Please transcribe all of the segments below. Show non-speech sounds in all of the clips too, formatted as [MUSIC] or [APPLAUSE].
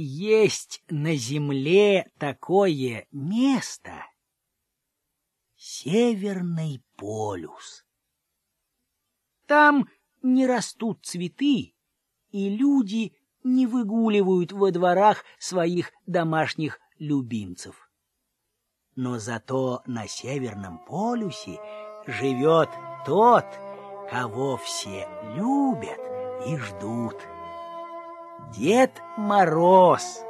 есть на земле такое место — Северный полюс. Там не растут цветы, и люди не выгуливают во дворах своих домашних любимцев. Но зато на Северном полюсе живет тот, кого все любят и ждут. Дед Мороз.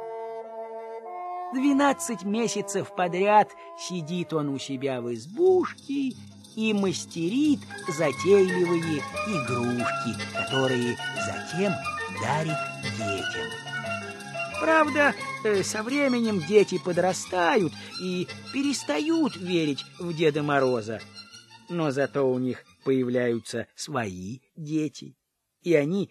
Двенадцать месяцев подряд сидит он у себя в избушке и мастерит затейливые игрушки, которые затем дарит детям. Правда, э, со временем дети подрастают и перестают верить в Деда Мороза. Но зато у них появляются свои дети, и они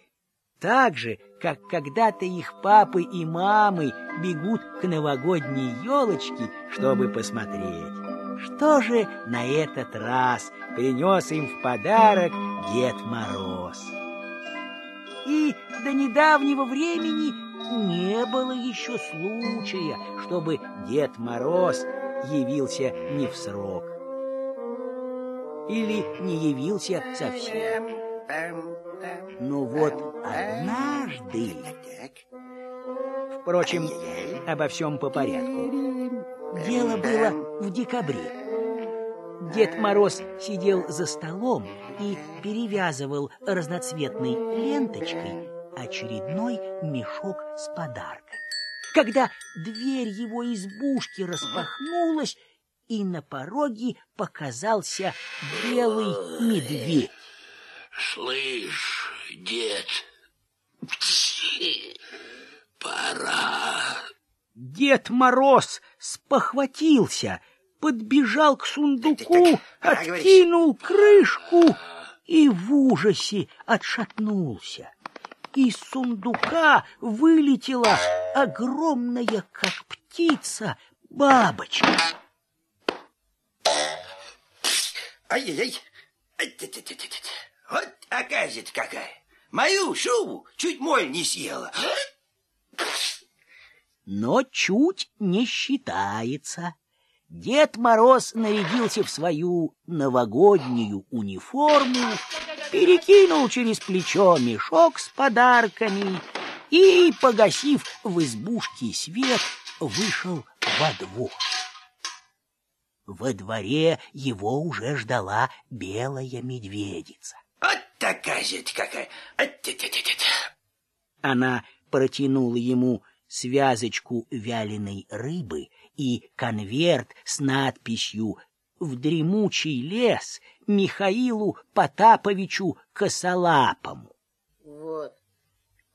так же, как когда-то их папы и мамы бегут к новогодней елочке, чтобы посмотреть, что же на этот раз принес им в подарок Дед Мороз. И до недавнего времени не было еще случая, чтобы Дед Мороз явился не в срок. Или не явился совсем. Но вот однажды... Впрочем, обо всем по порядку. Дело было в декабре. Дед Мороз сидел за столом и перевязывал разноцветной ленточкой очередной мешок с подарками. Когда дверь его избушки распахнулась, и на пороге показался белый медведь. Слышь, дед, пора. Дед Мороз спохватился, подбежал к сундуку, откинул крышку и в ужасе отшатнулся. Из сундука вылетела огромная, как птица, бабочка. Ай-яй-яй! Вот оказывается какая. Мою шубу чуть моль не съела. Но чуть не считается. Дед Мороз нарядился в свою новогоднюю униформу, перекинул через плечо мешок с подарками и, погасив в избушке свет, вышел во двор. Во дворе его уже ждала белая медведица. Вот такая же какая. Она протянула ему связочку вяленой рыбы и конверт с надписью «В дремучий лес Михаилу Потаповичу Косолапому». Вот,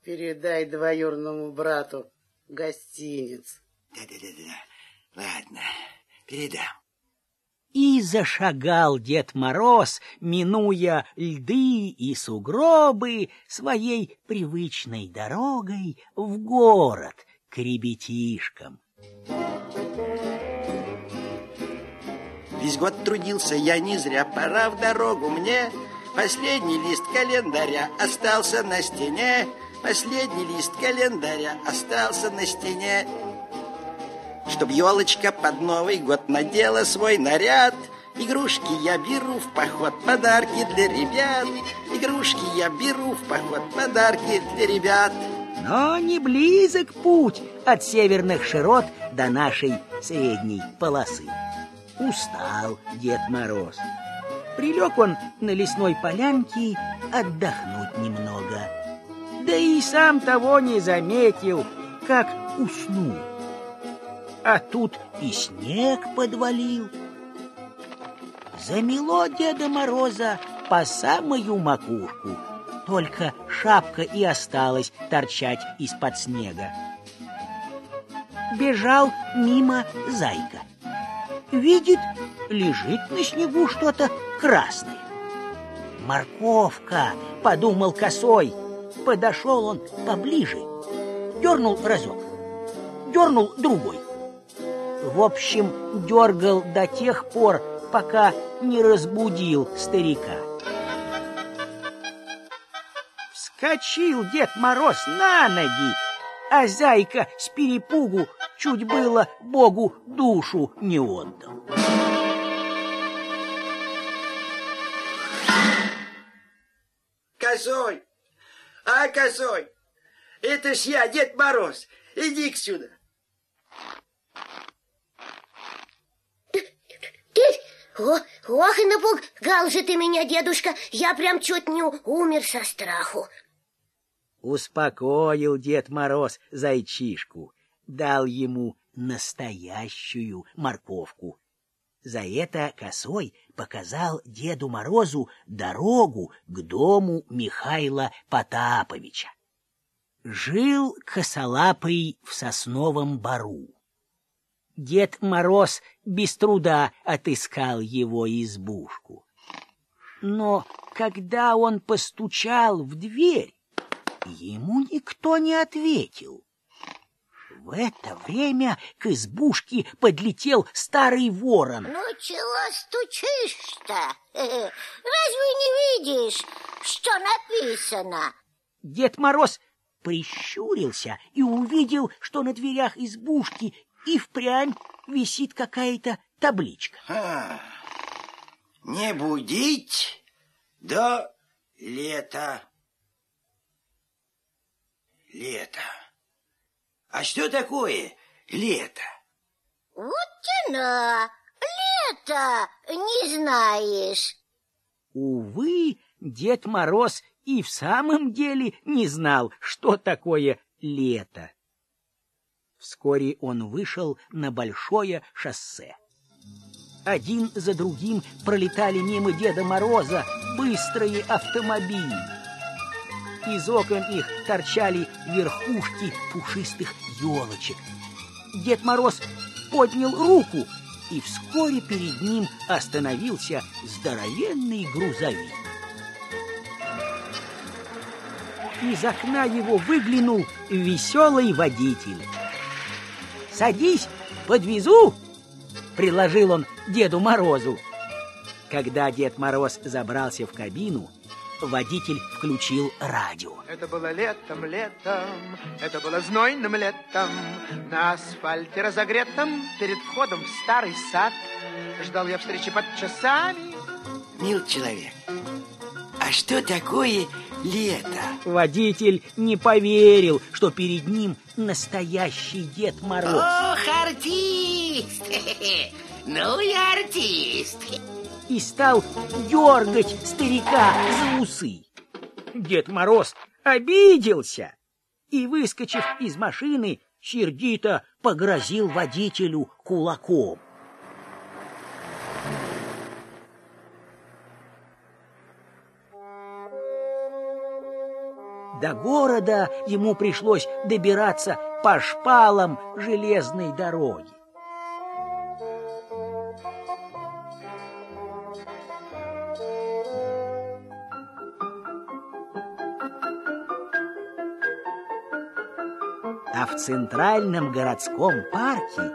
передай двоюрному брату гостиниц. Да-да-да, ладно, передам. И зашагал Дед Мороз, минуя льды и сугробы, своей привычной дорогой в город к ребятишкам. Весь год трудился я не зря, пора в дорогу мне. Последний лист календаря остался на стене. Последний лист календаря остался на стене. Чтоб елочка под Новый год надела свой наряд. Игрушки я беру в поход, подарки для ребят. Игрушки я беру в поход, подарки для ребят. Но не близок путь от северных широт до нашей средней полосы. Устал Дед Мороз. Прилег он на лесной полянке отдохнуть немного. Да и сам того не заметил, как уснул а тут и снег подвалил. Замело Деда Мороза по самую макушку, только шапка и осталась торчать из-под снега. Бежал мимо зайка. Видит, лежит на снегу что-то красное. «Морковка!» — подумал косой. Подошел он поближе, дернул разок, дернул другой. В общем, дергал до тех пор, пока не разбудил старика. Вскочил Дед Мороз на ноги, а зайка с перепугу чуть было Богу душу не отдал. Косой! А, косой! Это ж я, Дед Мороз! Иди сюда! О, ох, и напугал же ты меня, дедушка. Я прям чуть не умер со страху. Успокоил Дед Мороз зайчишку, дал ему настоящую морковку. За это косой показал Деду Морозу дорогу к дому Михаила Потаповича. Жил косолапый в сосновом бару. Дед Мороз без труда отыскал его избушку. Но когда он постучал в дверь, ему никто не ответил. В это время к избушке подлетел старый ворон. Ну, чего стучишь-то? Разве не видишь, что написано? Дед Мороз прищурился и увидел, что на дверях избушки и впрямь висит какая-то табличка. А, не будить до лета. Лето. А что такое лето? Вот тяна, лето не знаешь. Увы, Дед Мороз и в самом деле не знал, что такое лето. Вскоре он вышел на большое шоссе. Один за другим пролетали мимо Деда Мороза быстрые автомобили. Из окон их торчали верхушки пушистых елочек. Дед Мороз поднял руку, и вскоре перед ним остановился здоровенный грузовик. Из окна его выглянул веселый водитель. «Садись, подвезу!» — приложил он Деду Морозу. Когда Дед Мороз забрался в кабину, водитель включил радио. Это было летом, летом, это было знойным летом, на асфальте разогретом, перед входом в старый сад. Ждал я встречи под часами. Мил человек, а что такое лето? Водитель не поверил, что перед ним настоящий Дед Мороз. Ох, артист! [LAUGHS] Ну и артист! И стал дергать старика за усы. Дед Мороз обиделся и, выскочив из машины, сердито погрозил водителю кулаком. До города ему пришлось добираться по шпалам железной дороги. А в центральном городском парке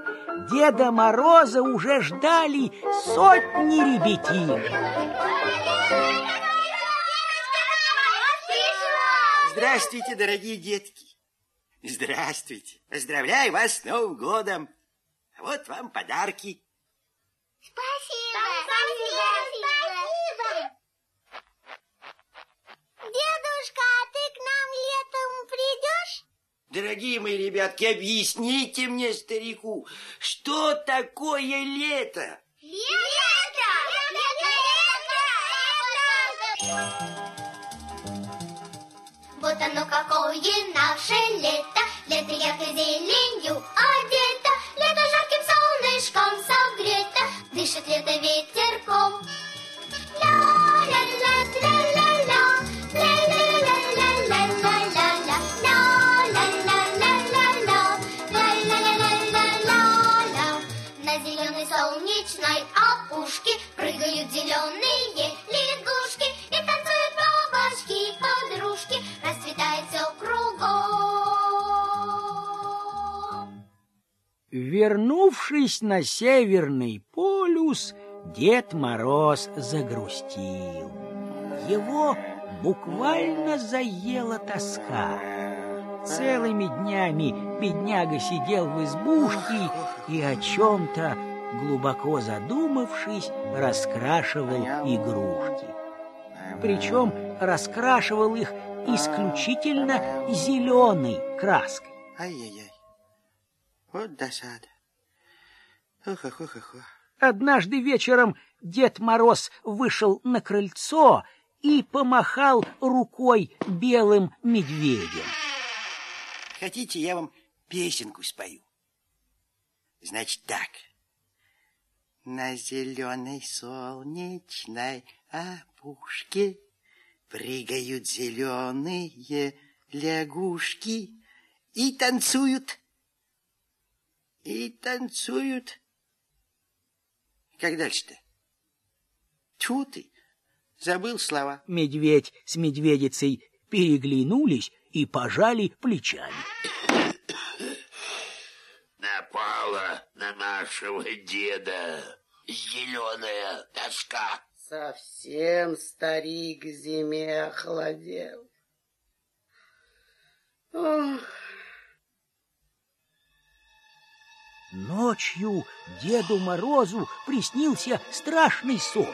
Деда Мороза уже ждали сотни ребятишек. Здравствуйте, дорогие детки. Здравствуйте. Поздравляю вас с Новым годом. Вот вам подарки. Спасибо. Спасибо. Спасибо. Дедушка, а ты к нам летом придешь? Дорогие мои ребятки, объясните мне, старику, что такое лето? Лето! Вот оно какое наше лето, лето яркой зеленью одето, лето жарким солнышком согрето, дышит лето ветерком. Вернувшись на Северный полюс, Дед Мороз загрустил. Его буквально заела тоска. Целыми днями бедняга сидел в избушке и о чем-то, глубоко задумавшись, раскрашивал игрушки. Причем раскрашивал их исключительно зеленой краской. Ай-яй-яй. Вот досада. Ох-ох-ох-ох. Однажды вечером Дед Мороз вышел на крыльцо и помахал рукой белым медведем. Хотите, я вам песенку спою? Значит так. На зеленой солнечной опушке Прыгают зеленые лягушки И танцуют, и танцуют. Как дальше-то? Тьфу ты, забыл слова. Медведь с медведицей переглянулись и пожали плечами. Напала на нашего деда зеленая тоска. Совсем старик зиме охладел. Ох, Ночью Деду Морозу приснился страшный сон.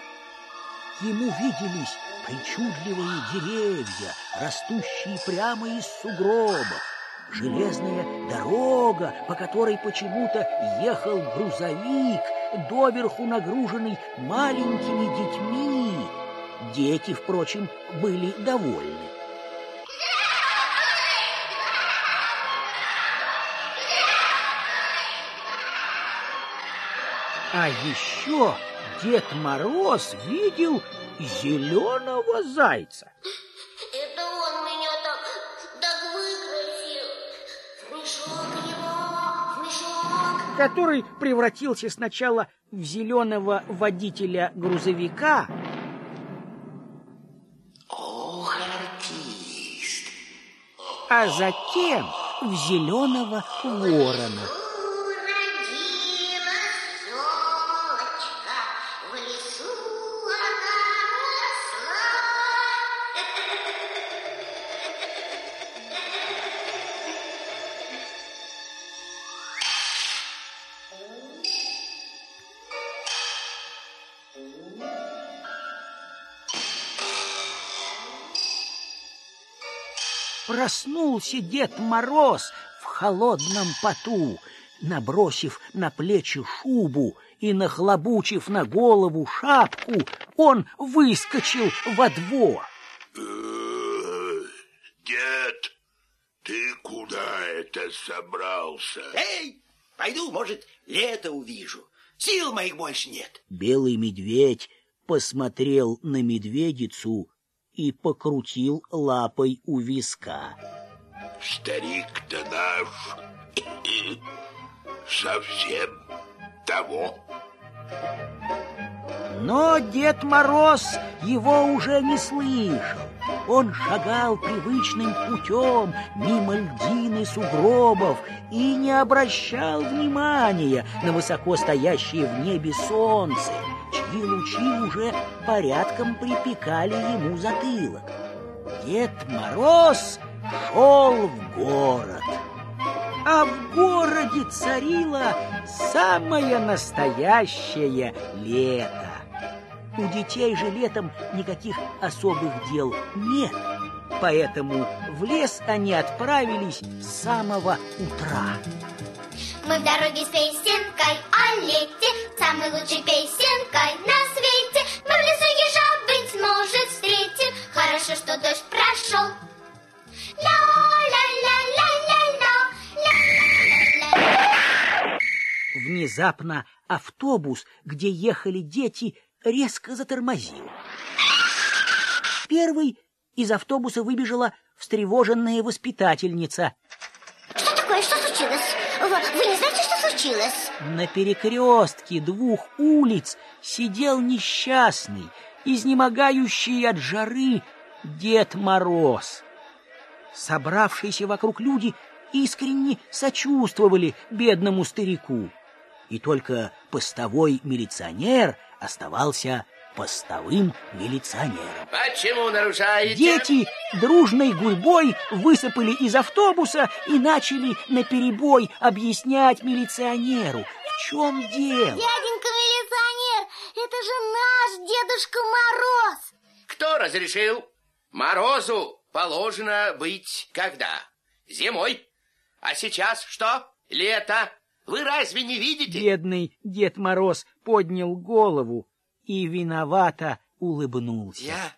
Ему виделись причудливые деревья, растущие прямо из сугробов, железная дорога, по которой почему-то ехал грузовик, доверху нагруженный маленькими детьми. Дети, впрочем, были довольны. А еще Дед Мороз видел зеленого зайца. Это он меня так, так выкрасил. Мешок его, мешок. который превратился сначала в зеленого водителя грузовика, Ох, артист. а затем в зеленого ворона. Проснулся Дед Мороз в холодном поту, набросив на плечи шубу и нахлобучив на голову шапку, он выскочил во двор. Дед, ты куда это собрался? Эй, пойду, может, лето увижу. Сил моих больше нет. Белый медведь посмотрел на медведицу и покрутил лапой у виска. Старик-то наш совсем того. Но Дед Мороз его уже не слышал. Он шагал привычным путем мимо льдин и сугробов и не обращал внимания на высоко стоящее в небе солнце, чьи лучи уже порядком припекали ему затылок. Дед Мороз шел в город. А в городе царило самое настоящее лето. У детей же летом никаких особых дел нет, поэтому в лес они отправились с самого утра. Мы в дороге с песенкой о лете, самой лучшей песенкой на свете. Мы в лесу ежа, быть может, встретим. Хорошо, что дождь прошел. Внезапно автобус, где ехали дети, резко затормозил. Первый из автобуса выбежала встревоженная воспитательница. Что такое? Что случилось? Вы, вы не знаете, что случилось? На перекрестке двух улиц сидел несчастный, изнемогающий от жары Дед Мороз. Собравшиеся вокруг люди искренне сочувствовали бедному старику. И только постовой милиционер оставался постовым милиционером. Почему нарушаете? Дети дружной гурьбой высыпали из автобуса и начали наперебой объяснять милиционеру, в чем дело. Дяденька милиционер, это же наш Дедушка Мороз. Кто разрешил? Морозу положено быть когда? Зимой. А сейчас что? Лето. Вы разве не видите? Бедный Дед Мороз поднял голову и виновато улыбнулся. Я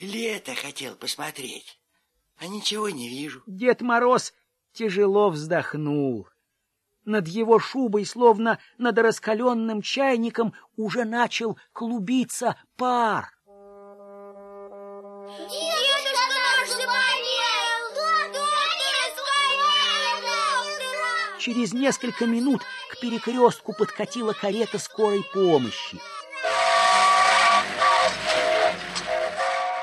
лето хотел посмотреть, а ничего не вижу. Дед Мороз тяжело вздохнул. Над его шубой, словно над раскаленным чайником, уже начал клубиться пар. Дедушка наш заболел! Дедушка заболел! Через несколько минут к перекрестку подкатила карета скорой помощи.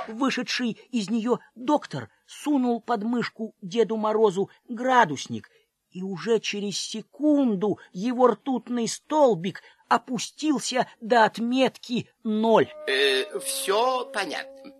Вышедший из нее доктор сунул под мышку Деду Морозу градусник, и уже через секунду его ртутный столбик опустился до отметки ноль. Э, все понятно.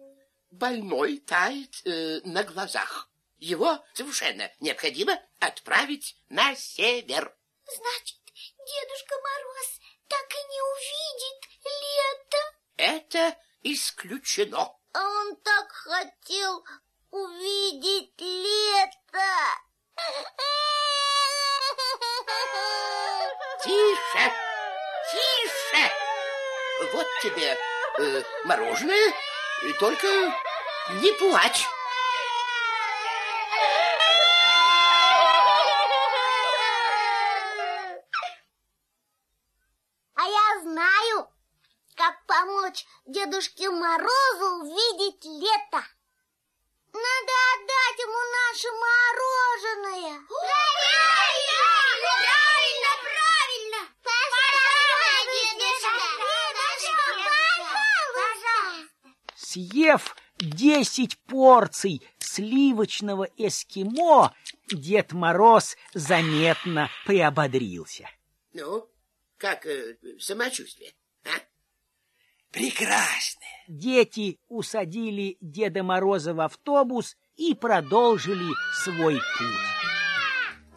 Больной тает э, на глазах. Его совершенно необходимо отправить на север. Значит, Дедушка Мороз так и не увидит лето. Это исключено. А он так хотел увидеть лето. Тише, тише. Вот тебе э, мороженое, и только не плачь. А я знаю, как помочь Дедушке Морозу увидеть лето. Надо отдать ему наше мороженое. Правильно, правильно, правильно. Пожалуйста, Съев десять порций сливочного эскимо, Дед Мороз заметно приободрился. Ну, как э, самочувствие? А? Прекрасно. Дети усадили Деда Мороза в автобус и продолжили свой путь.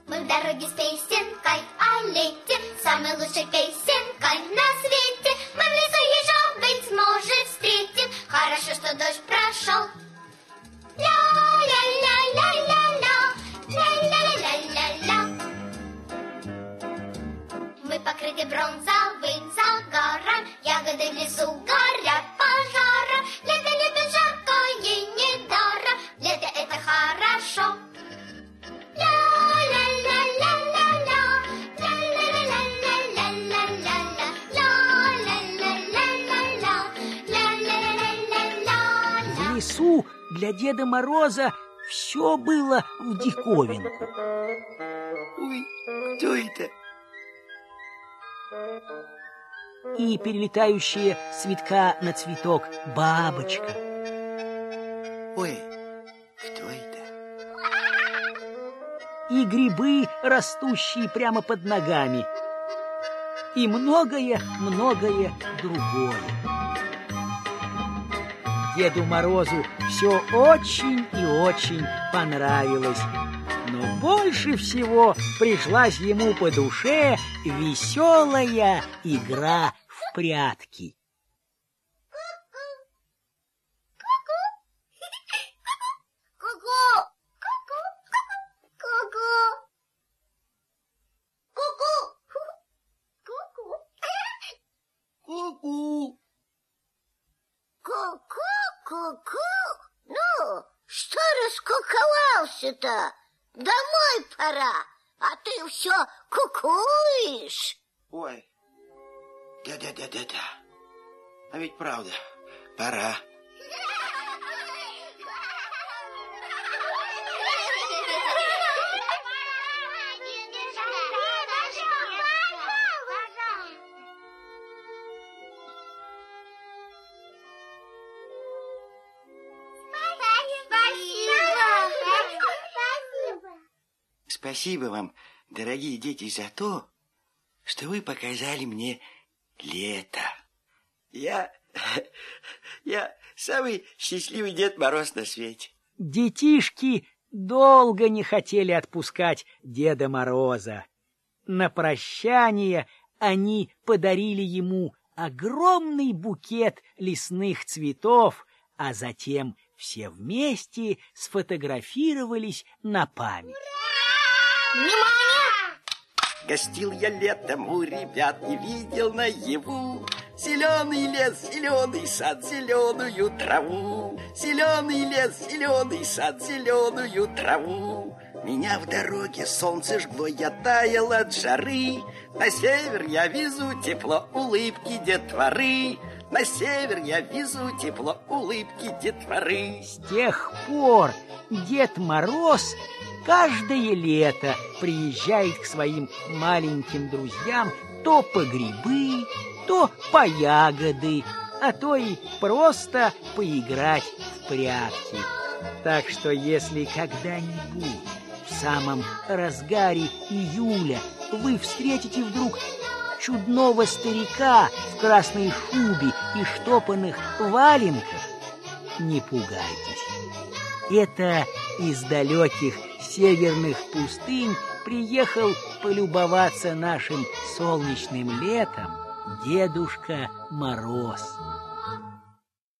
Мы в дороге с песенкой о лете, самой лучшей песенкой на свете. Мы в лесу еще, быть может, встретим. Хорошо, что дождь прошел. Ля-ля-ля-ля-ля-ля, ля-ля-ля-ля-ля-ля. Мы покрыты загаром, ягоды в лесу горят пожаром. Лето любит жаркое недаром, лето это хорошо. В лесу для Деда Мороза все было в диковинку. Ой, кто это? И перелетающая с цветка на цветок бабочка, Ой, кто это? и грибы, растущие прямо под ногами, и многое-многое другое. Деду Морозу все очень и очень понравилось, но больше всего пришлась ему по душе веселая игра в прятки. Ку-ку! Ку-ку! Ку-ку! Ку-ку! Ку-ку! Ку-ку. Ку-ку, ку-ку. Ну, что раскуковался-то? Домой пора, а ты все кукуешь. Ой, да-да-да-да-да. А ведь правда, пора. Спасибо вам, дорогие дети, за то, что вы показали мне лето. Я [LAUGHS] Я самый счастливый Дед Мороз на свете. Детишки долго не хотели отпускать Деда Мороза. На прощание они подарили ему огромный букет лесных цветов, а затем все вместе сфотографировались на память. Гостил я летом у ребят и видел наяву. Зеленый лес, зеленый сад, зеленую траву. Зеленый лес, зеленый сад, зеленую траву. Меня в дороге солнце жгло, я таял от жары. На север я везу тепло улыбки детворы На север я везу тепло улыбки детворы С тех пор Дед Мороз каждое лето приезжает к своим маленьким друзьям то по грибы, то по ягоды, а то и просто поиграть в прятки. Так что если когда-нибудь в самом разгаре июля вы встретите вдруг чудного старика в красной шубе и штопанных валенках, не пугайтесь. Это из далеких северных пустынь приехал полюбоваться нашим солнечным летом Дедушка Мороз.